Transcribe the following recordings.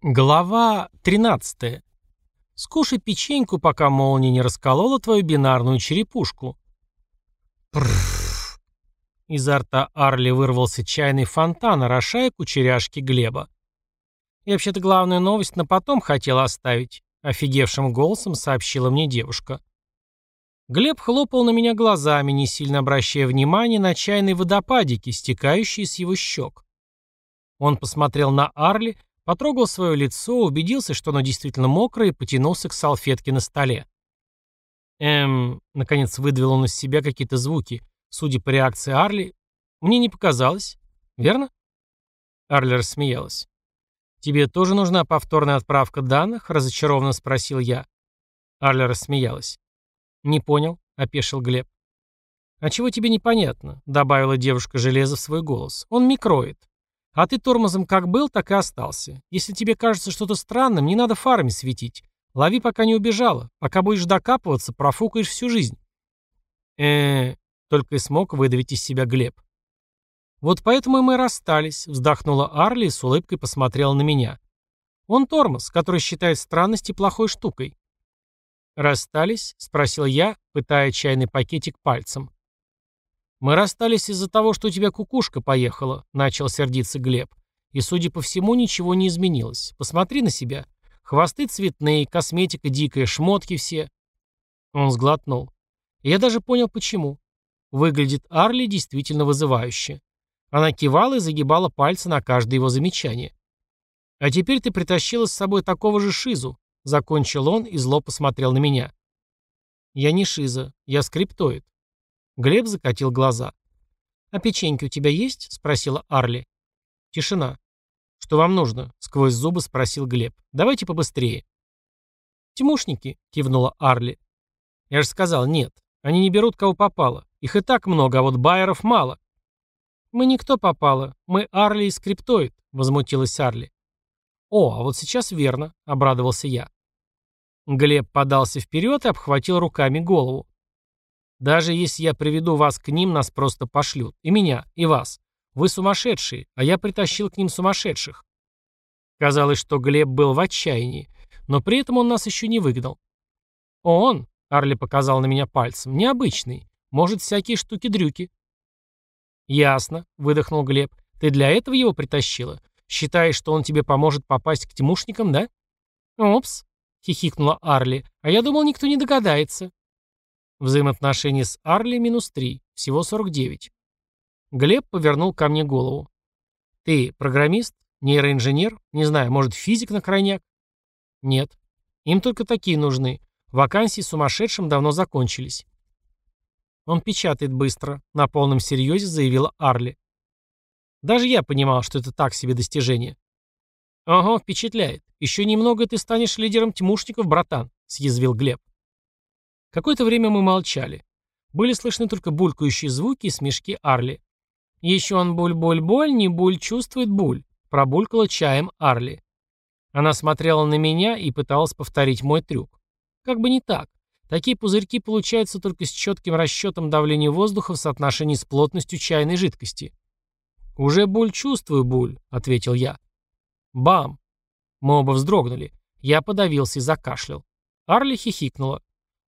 Глава 13. Скушай печеньку, пока молния не расколола твою бинарную черепушку. Изо рта Арли вырвался чайный фонтан, орошая кучеряшки Глеба. И вообще-то главную новость на потом хотела оставить, офигевшим голосом сообщила мне девушка. Глеб хлопал на меня глазами, не сильно обращая внимания на чайные водопадики, стекающие с его щек. Он посмотрел на Арли, Потрогал свое лицо, убедился, что оно действительно мокрое, и потянулся к салфетке на столе. Эм, наконец выдавил он из себя какие-то звуки. Судя по реакции Арли, мне не показалось. Верно? Арли рассмеялась. «Тебе тоже нужна повторная отправка данных?» – разочарованно спросил я. Арли рассмеялась. «Не понял», – опешил Глеб. «А чего тебе непонятно?» – добавила девушка железо в свой голос. «Он микроид. А ты тормозом как был, так и остался. Если тебе кажется что-то странным, не надо фарами светить. Лови, пока не убежала. Пока будешь докапываться, профукаешь всю жизнь. э только и смог выдавить из себя Глеб. Вот поэтому мы расстались, вздохнула Арли и с улыбкой посмотрела на меня. Он тормоз, который считает странности плохой штукой. «Расстались?» — спросил я, пытая чайный пакетик пальцем. «Мы расстались из-за того, что у тебя кукушка поехала», — начал сердиться Глеб. «И, судя по всему, ничего не изменилось. Посмотри на себя. Хвосты цветные, косметика дикая, шмотки все». Он сглотнул. Я даже понял, почему. Выглядит Арли действительно вызывающе. Она кивала и загибала пальцы на каждое его замечание. «А теперь ты притащила с собой такого же Шизу», — закончил он и зло посмотрел на меня. «Я не Шиза, я скриптоид. Глеб закатил глаза. «А печеньки у тебя есть?» — спросила Арли. Тишина. «Что вам нужно?» — сквозь зубы спросил Глеб. «Давайте побыстрее». «Тимушники», — кивнула Арли. «Я же сказал, нет. Они не берут, кого попало. Их и так много, а вот байеров мало». «Мы никто попало. Мы Арли и Скриптоид», — возмутилась Арли. «О, а вот сейчас верно», — обрадовался я. Глеб подался вперед и обхватил руками голову. Даже если я приведу вас к ним, нас просто пошлют. И меня, и вас. Вы сумасшедшие, а я притащил к ним сумасшедших. Казалось, что Глеб был в отчаянии, но при этом он нас еще не выгнал. Он, Арли показал на меня пальцем, необычный, может всякие штуки-дрюки. Ясно, выдохнул Глеб. Ты для этого его притащила? Считаешь, что он тебе поможет попасть к тимушникам, да? Опс, хихикнула Арли, а я думал, никто не догадается. Взаимоотношения с Арли минус 3, всего 49. Глеб повернул ко мне голову. Ты программист? Нейроинженер? Не знаю, может, физик на крайняк? Нет. Им только такие нужны. Вакансии сумасшедшим давно закончились. Он печатает быстро, на полном серьезе заявила Арли. Даже я понимал, что это так себе достижение. «Ага, впечатляет. Еще немного, ты станешь лидером тьмушников, братан», — съязвил Глеб. Какое-то время мы молчали. Были слышны только булькающие звуки и смешки Арли. «Еще он буль-буль-буль, не буль чувствует буль», — пробулькала чаем Арли. Она смотрела на меня и пыталась повторить мой трюк. Как бы не так. Такие пузырьки получаются только с четким расчетом давления воздуха в соотношении с плотностью чайной жидкости. «Уже буль чувствую, буль», — ответил я. «Бам!» Мы оба вздрогнули. Я подавился и закашлял. Арли хихикнула.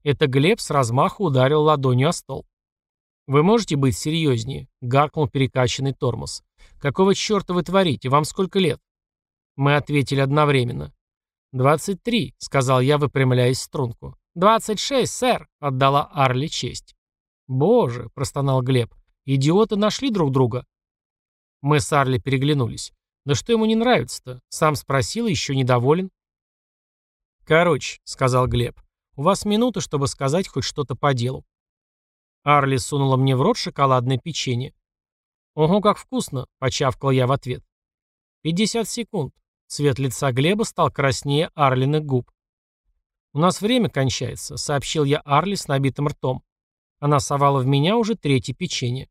Это Глеб с размаху ударил ладонью о стол. «Вы можете быть серьезнее?» — гаркнул перекачанный тормоз. «Какого черта вы творите? Вам сколько лет?» Мы ответили одновременно. «Двадцать три», — сказал я, выпрямляясь в струнку. «Двадцать шесть, сэр», — отдала Арли честь. «Боже», — простонал Глеб, — «идиоты нашли друг друга». Мы с Арли переглянулись. «Да что ему не нравится-то?» Сам спросил еще недоволен. «Короче», — сказал Глеб, у вас минута, чтобы сказать хоть что-то по делу. Арли сунула мне в рот шоколадное печенье. «Ого, как вкусно!» — почавкал я в ответ. «Пятьдесят секунд». Цвет лица Глеба стал краснее Арлиных губ. «У нас время кончается», — сообщил я Арли с набитым ртом. Она совала в меня уже третье печенье.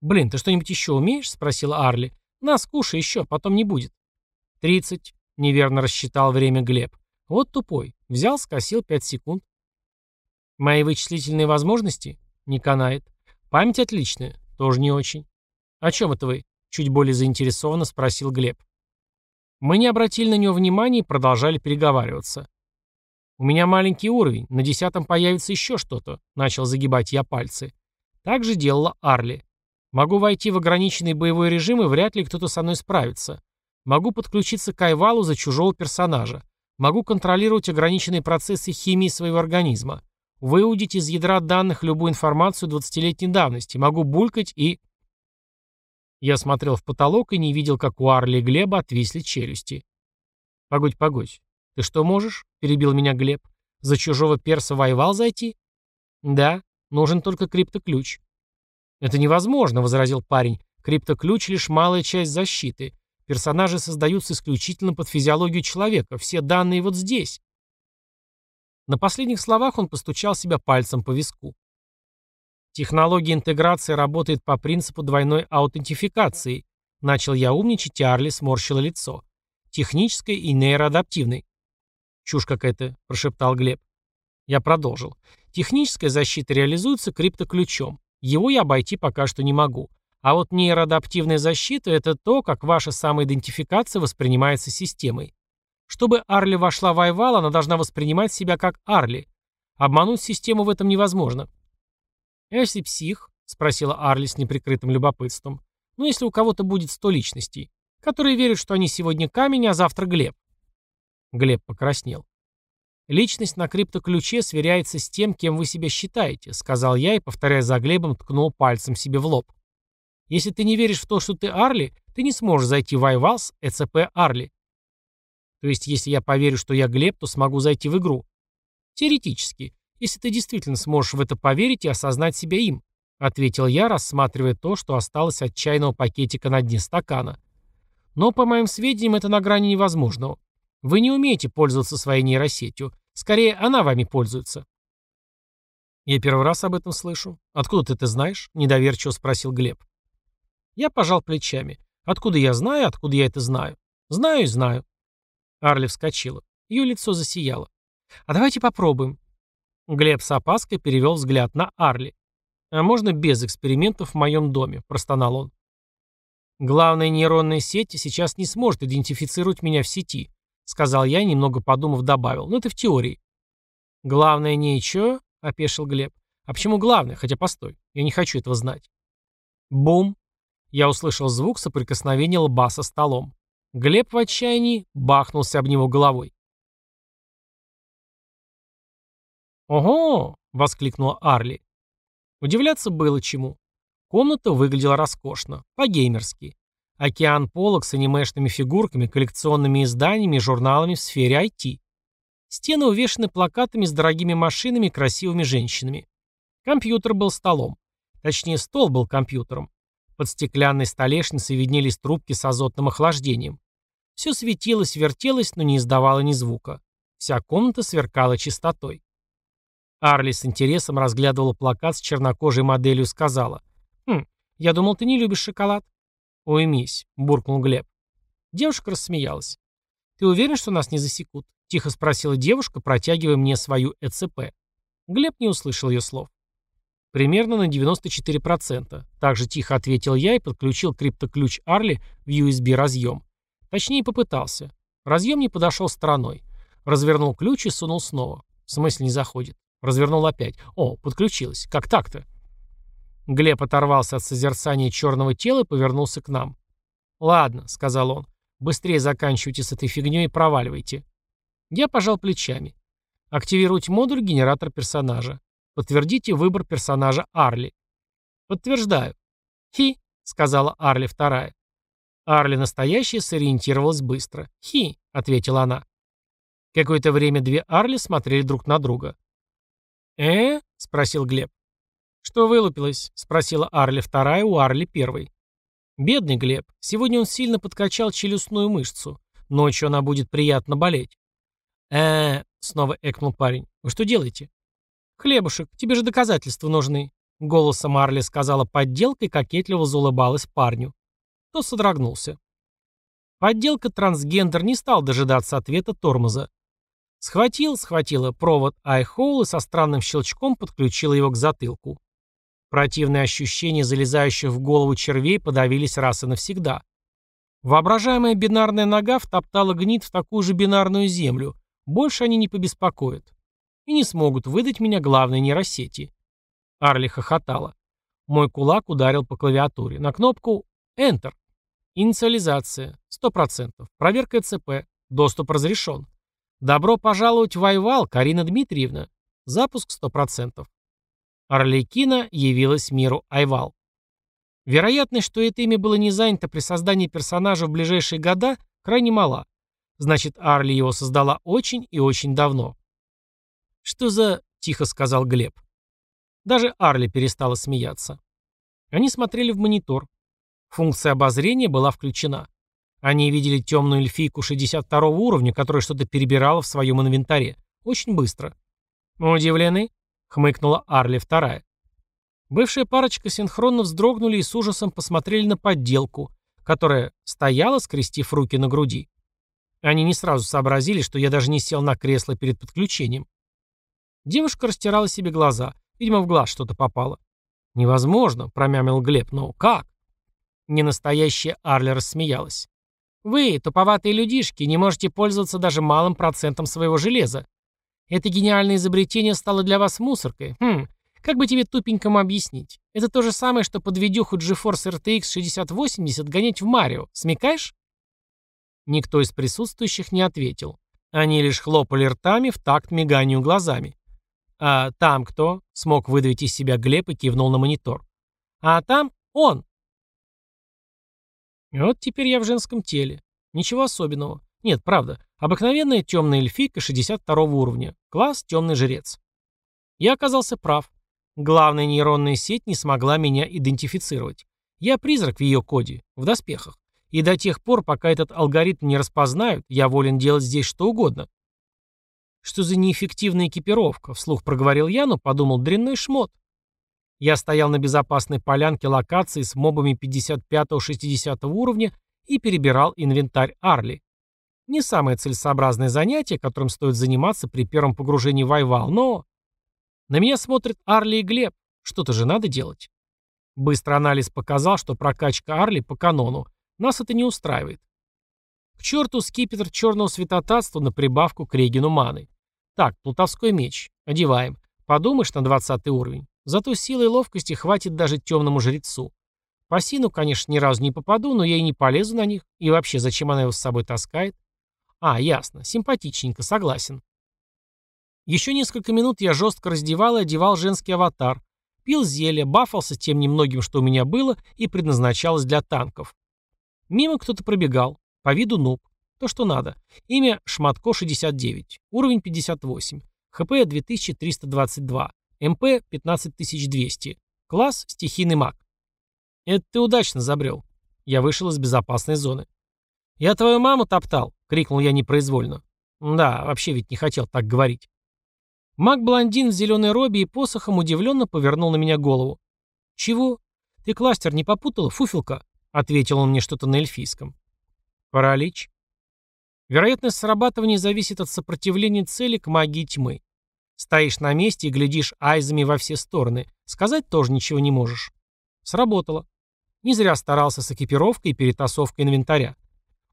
«Блин, ты что-нибудь еще умеешь?» — спросила Арли. «На, скушай еще, потом не будет». «Тридцать», — неверно рассчитал время Глеб. «Вот тупой. Взял, скосил 5 секунд. Мои вычислительные возможности? Не канает. Память отличная? Тоже не очень. О чем это вы? Чуть более заинтересованно спросил Глеб. Мы не обратили на него внимания и продолжали переговариваться. «У меня маленький уровень, на десятом появится еще что-то», — начал загибать я пальцы. Так же делала Арли. «Могу войти в ограниченный боевой режим, и вряд ли кто-то со мной справится. Могу подключиться к Айвалу за чужого персонажа. Могу контролировать ограниченные процессы химии своего организма. Выудить из ядра данных любую информацию 20-летней давности. Могу булькать и...» Я смотрел в потолок и не видел, как у Арли и Глеба отвисли челюсти. «Погодь, погодь. «Ты что можешь?» — перебил меня Глеб. «За чужого перса воевал зайти?» «Да, нужен только криптоключ». «Это невозможно», — возразил парень. «Криптоключ — лишь малая часть защиты. Персонажи создаются исключительно под физиологию человека. Все данные вот здесь». На последних словах он постучал себя пальцем по виску. Технология интеграции работает по принципу двойной аутентификации. Начал я умничать, и Арли сморщила лицо. Технической и нейроадаптивной. «Чушь какая-то», — прошептал Глеб. Я продолжил. «Техническая защита реализуется криптоключом. Его я обойти пока что не могу. А вот нейроадаптивная защита — это то, как ваша самоидентификация воспринимается системой. Чтобы Арли вошла в Айвал, она должна воспринимать себя как Арли. Обмануть систему в этом невозможно». «А если псих?» — спросила Арли с неприкрытым любопытством. «Ну, если у кого-то будет сто личностей, которые верят, что они сегодня камень, а завтра Глеб. Глеб покраснел. «Личность на криптоключе сверяется с тем, кем вы себя считаете», сказал я и, повторяя за Глебом, ткнул пальцем себе в лоб. «Если ты не веришь в то, что ты Арли, ты не сможешь зайти в iVals ЭЦП Арли». То есть, если я поверю, что я Глеб, то смогу зайти в игру. Теоретически, если ты действительно сможешь в это поверить и осознать себя им, ответил я, рассматривая то, что осталось от чайного пакетика на дне стакана. Но, по моим сведениям, это на грани невозможного. Вы не умеете пользоваться своей нейросетью. Скорее, она вами пользуется. Я первый раз об этом слышу. Откуда ты это знаешь? Недоверчиво спросил Глеб. Я пожал плечами. Откуда я знаю, откуда я это знаю? Знаю и знаю. Арли вскочила. Ее лицо засияло. А давайте попробуем. Глеб с опаской перевел взгляд на Арли. «А можно без экспериментов в моем доме?» – простонал он. «Главная нейронная сеть сейчас не сможет идентифицировать меня в сети. — сказал я, немного подумав, добавил. «Ну, это в теории». «Главное не чё?» — опешил Глеб. «А почему главное? Хотя постой, я не хочу этого знать». Бум! Я услышал звук соприкосновения лба со столом. Глеб в отчаянии бахнулся об него головой. «Ого!» — воскликнула Арли. Удивляться было чему. Комната выглядела роскошно, по-геймерски. Океан полок с анимешными фигурками, коллекционными изданиями и журналами в сфере IT. Стены увешаны плакатами с дорогими машинами и красивыми женщинами. Компьютер был столом. Точнее, стол был компьютером. Под стеклянной столешницей виднелись трубки с азотным охлаждением. Все светилось, вертелось, но не издавало ни звука. Вся комната сверкала чистотой. Арли с интересом разглядывала плакат с чернокожей моделью и сказала. «Хм, я думал, ты не любишь шоколад». «Уймись», — буркнул Глеб. Девушка рассмеялась. «Ты уверен, что нас не засекут?» — тихо спросила девушка, протягивая мне свою ЭЦП. Глеб не услышал ее слов. «Примерно на 94%. Также тихо ответил я и подключил криптоключ Арли в USB-разъем. Точнее, попытался. Разъем не подошел стороной. Развернул ключ и сунул снова. В смысле не заходит. Развернул опять. О, подключилось. Как так-то? Глеб оторвался от созерцания черного тела и повернулся к нам. «Ладно», — сказал он, — «быстрее заканчивайте с этой фигней и проваливайте». Я пожал плечами. Активируйте модуль генератор персонажа. Подтвердите выбор персонажа Арли. Подтверждаю. Хи, сказала Арли вторая. Арли настоящая сориентировалась быстро. Хи, ответила она. Какое-то время две Арли смотрели друг на друга. «Э?» — спросил Глеб. «Что вылупилось?» — спросила Арли вторая у Арли первой. «Бедный Глеб. Сегодня он сильно подкачал челюстную мышцу. Ночью она будет приятно болеть». э снова экнул парень. «Вы что делаете?» «Хлебушек, тебе же доказательства нужны», — голосом Арли сказала подделка и кокетливо заулыбалась парню. Тот содрогнулся. Подделка трансгендер не стал дожидаться ответа тормоза. Схватил, схватила провод айхоул и со странным щелчком подключила его к затылку. Противные ощущения залезающих в голову червей подавились раз и навсегда. Воображаемая бинарная нога втоптала гнит в такую же бинарную землю. Больше они не побеспокоят. И не смогут выдать меня главной нейросети. Арли хохотала. Мой кулак ударил по клавиатуре. На кнопку Enter. Инициализация. 100%. Проверка ЦП. Доступ разрешен. Добро пожаловать в Айвал, Карина Дмитриевна. Запуск 100%. Орликина явилась миру Айвал. Вероятность, что это имя было не занято при создании персонажа в ближайшие года, крайне мала. Значит, Арли его создала очень и очень давно. «Что за...» — тихо сказал Глеб. Даже Арли перестала смеяться. Они смотрели в монитор. Функция обозрения была включена. Они видели темную эльфийку 62 уровня, которая что-то перебирала в своем инвентаре. Очень быстро. «Удивлены?» — хмыкнула Арли вторая. Бывшая парочка синхронно вздрогнули и с ужасом посмотрели на подделку, которая стояла, скрестив руки на груди. Они не сразу сообразили, что я даже не сел на кресло перед подключением. Девушка растирала себе глаза. Видимо, в глаз что-то попало. «Невозможно», — промямил Глеб. «Но как?» Ненастоящая Арли рассмеялась. «Вы, туповатые людишки, не можете пользоваться даже малым процентом своего железа. Это гениальное изобретение стало для вас мусоркой. Хм, как бы тебе тупенькому объяснить? Это то же самое, что под видюху GeForce RTX 6080 гонять в Марио. Смекаешь? Никто из присутствующих не ответил. Они лишь хлопали ртами в такт миганию глазами. «А там кто?» — смог выдавить из себя Глеб и кивнул на монитор. «А там он!» вот теперь я в женском теле. Ничего особенного. Нет, правда. Обыкновенная темная эльфийка 62 уровня. Класс темный жрец. Я оказался прав. Главная нейронная сеть не смогла меня идентифицировать. Я призрак в ее коде, в доспехах. И до тех пор, пока этот алгоритм не распознают, я волен делать здесь что угодно. Что за неэффективная экипировка, вслух проговорил я, но подумал, дрянной шмот. Я стоял на безопасной полянке локации с мобами 55-60 уровня и перебирал инвентарь Арли. Не самое целесообразное занятие, которым стоит заниматься при первом погружении в Айвал, но на меня смотрят Арли и Глеб. Что-то же надо делать. Быстрый анализ показал, что прокачка Арли по канону. Нас это не устраивает. К черту скипетр черного святотатства на прибавку к Регину маны. Так, плутовской меч. Одеваем. Подумаешь, на 20 уровень. Зато силы и ловкости хватит даже темному жрецу. По сину, конечно, ни разу не попаду, но я и не полезу на них. И вообще, зачем она его с собой таскает? А, ясно. Симпатичненько, согласен. Еще несколько минут я жестко раздевал и одевал женский аватар, пил зелье, бафался тем немногим, что у меня было и предназначалось для танков. Мимо кто-то пробегал, по виду нуб. То, что надо. Имя Шматко 69, уровень 58, ХП 2322, МП 15200, класс стихийный маг. Это ты удачно забрел. Я вышел из безопасной зоны. «Я твою маму топтал!» — крикнул я непроизвольно. Да, вообще ведь не хотел так говорить. Маг-блондин в зеленой робе и посохом удивленно повернул на меня голову. «Чего? Ты кластер не попутала, фуфелка?» — ответил он мне что-то на эльфийском. «Паралич». Вероятность срабатывания зависит от сопротивления цели к магии тьмы. Стоишь на месте и глядишь айзами во все стороны. Сказать тоже ничего не можешь. Сработало. Не зря старался с экипировкой и перетасовкой инвентаря.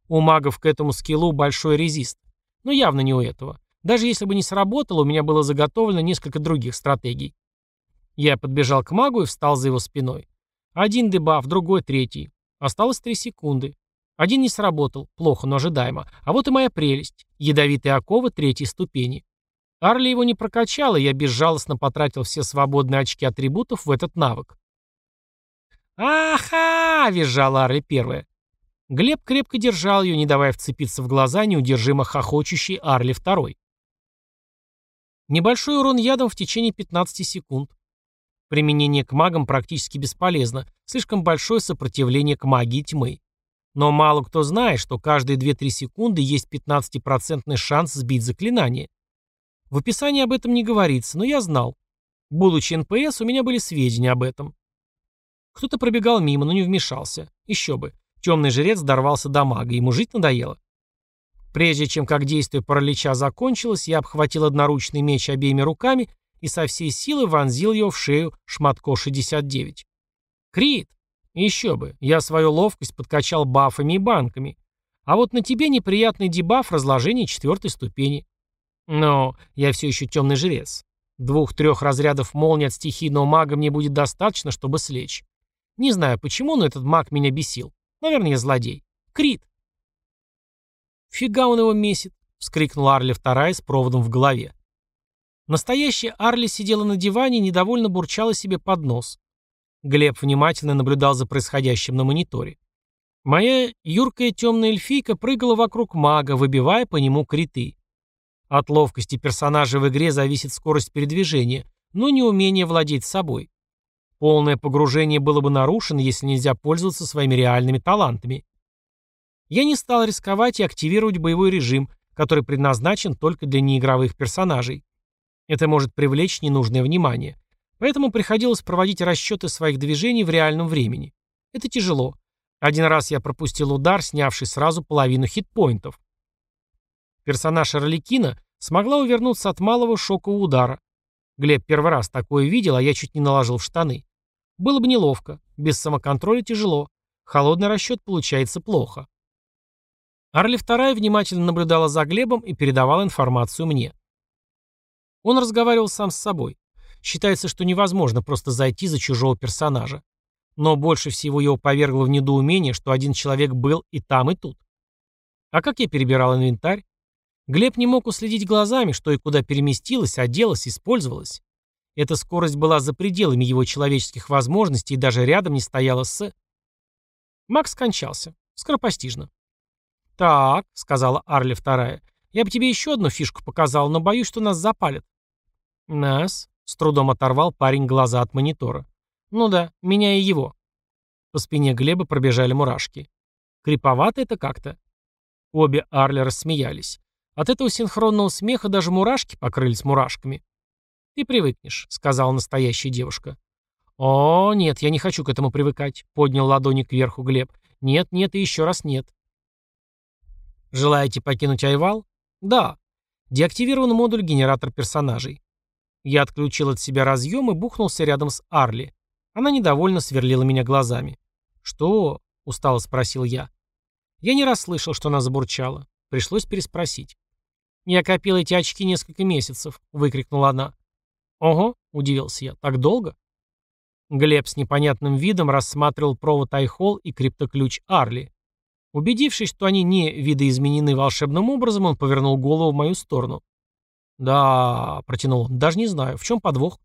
У магов к этому скиллу большой резист. Но явно не у этого. Даже если бы не сработало, у меня было заготовлено несколько других стратегий. Я подбежал к магу и встал за его спиной. Один дебаф, другой третий. Осталось три секунды. Один не сработал, плохо, но ожидаемо. А вот и моя прелесть. Ядовитые оковы третьей ступени. Арли его не прокачал, и я безжалостно потратил все свободные очки атрибутов в этот навык. «Аха!» — визжала Арли первая. Глеб крепко держал ее, не давая вцепиться в глаза неудержимо хохочущей Арли второй. Небольшой урон ядом в течение 15 секунд. Применение к магам практически бесполезно, слишком большое сопротивление к магии тьмы. Но мало кто знает, что каждые 2-3 секунды есть 15% шанс сбить заклинание. В описании об этом не говорится, но я знал. Будучи НПС, у меня были сведения об этом. Кто-то пробегал мимо, но не вмешался. Еще бы. Темный жрец дорвался до мага, ему жить надоело. Прежде чем как действие паралича закончилось, я обхватил одноручный меч обеими руками и со всей силы вонзил его в шею Шматко 69. Крит! Еще бы, я свою ловкость подкачал бафами и банками. А вот на тебе неприятный дебаф разложения четвертой ступени. Но я все еще темный жрец. Двух-трех разрядов молнии от стихийного мага мне будет достаточно, чтобы слечь. Не знаю почему, но этот маг меня бесил. Наверное, я злодей. Крит. «Фига он его месит!» — вскрикнула Арли вторая с проводом в голове. Настоящая Арли сидела на диване и недовольно бурчала себе под нос. Глеб внимательно наблюдал за происходящим на мониторе. Моя юркая темная эльфийка прыгала вокруг мага, выбивая по нему криты. От ловкости персонажа в игре зависит скорость передвижения, но не умение владеть собой. Полное погружение было бы нарушено, если нельзя пользоваться своими реальными талантами. Я не стал рисковать и активировать боевой режим, который предназначен только для неигровых персонажей. Это может привлечь ненужное внимание. Поэтому приходилось проводить расчеты своих движений в реальном времени. Это тяжело. Один раз я пропустил удар, снявший сразу половину хитпоинтов. Персонаж Орликина смогла увернуться от малого шокового удара. Глеб первый раз такое видел, а я чуть не наложил в штаны. Было бы неловко. Без самоконтроля тяжело. Холодный расчет получается плохо. Арли вторая внимательно наблюдала за Глебом и передавала информацию мне. Он разговаривал сам с собой. Считается, что невозможно просто зайти за чужого персонажа. Но больше всего его повергло в недоумение, что один человек был и там, и тут. А как я перебирал инвентарь? Глеб не мог уследить глазами, что и куда переместилось, оделось, использовалось. Эта скорость была за пределами его человеческих возможностей и даже рядом не стояла с... Макс скончался. Скоропостижно. «Так», — сказала Арли вторая, — «я бы тебе еще одну фишку показал, но боюсь, что нас запалят». «Нас?» — с трудом оторвал парень глаза от монитора. «Ну да, меня и его». По спине Глеба пробежали мурашки. «Криповато это как-то». Обе Арли рассмеялись. От этого синхронного смеха даже мурашки покрылись мурашками. «Ты привыкнешь», — сказала настоящая девушка. «О, нет, я не хочу к этому привыкать», — поднял ладони кверху Глеб. «Нет, нет и еще раз нет». «Желаете покинуть Айвал?» «Да». Деактивирован модуль генератор персонажей. Я отключил от себя разъем и бухнулся рядом с Арли. Она недовольно сверлила меня глазами. «Что?» — устало спросил я. Я не расслышал, что она забурчала. Пришлось переспросить. «Я копил эти очки несколько месяцев», — выкрикнула она. «Ого», — удивился я, — «так долго?» Глеб с непонятным видом рассматривал провод Айхол и криптоключ Арли. Убедившись, что они не видоизменены волшебным образом, он повернул голову в мою сторону. «Да», — протянул он, — «даже не знаю, в чем подвох?»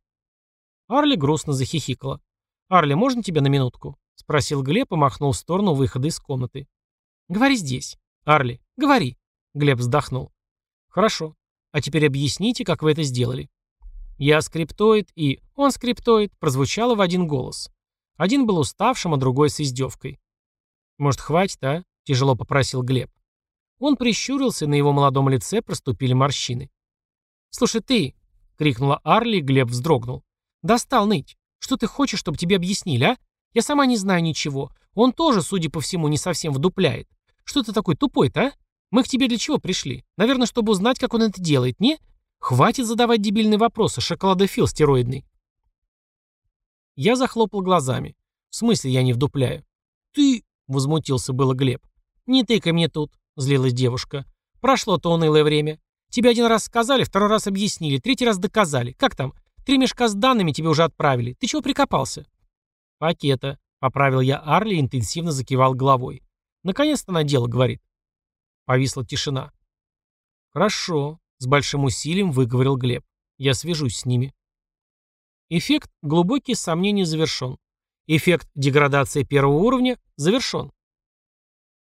Арли грустно захихикала. «Арли, можно тебя на минутку?» — спросил Глеб и махнул в сторону выхода из комнаты. «Говори здесь. Арли, говори», — Глеб вздохнул. «Хорошо. А теперь объясните, как вы это сделали». «Я скриптоид» и «Он скриптоид» прозвучало в один голос. Один был уставшим, а другой с издевкой. «Может, хватит, а?» — тяжело попросил Глеб. Он прищурился, и на его молодом лице проступили морщины. «Слушай, ты!» — крикнула Арли, и Глеб вздрогнул. «Достал ныть. Что ты хочешь, чтобы тебе объяснили, а? Я сама не знаю ничего. Он тоже, судя по всему, не совсем вдупляет. Что ты такой тупой-то, а? Мы к тебе для чего пришли? Наверное, чтобы узнать, как он это делает, не? Хватит задавать дебильные вопросы, шоколадофил стероидный. Я захлопал глазами. В смысле я не вдупляю? Ты... Возмутился было Глеб. Не тыкай мне тут, злилась девушка. Прошло-то унылое время. Тебе один раз сказали, второй раз объяснили, третий раз доказали. Как там? Три мешка с данными тебе уже отправили. Ты чего прикопался? Пакета. Поправил я Арли и интенсивно закивал головой. Наконец-то на дело, говорит. Повисла тишина. «Хорошо», — с большим усилием выговорил Глеб. «Я свяжусь с ними». Эффект «Глубокие сомнения» завершен. Эффект «Деградация первого уровня» завершен.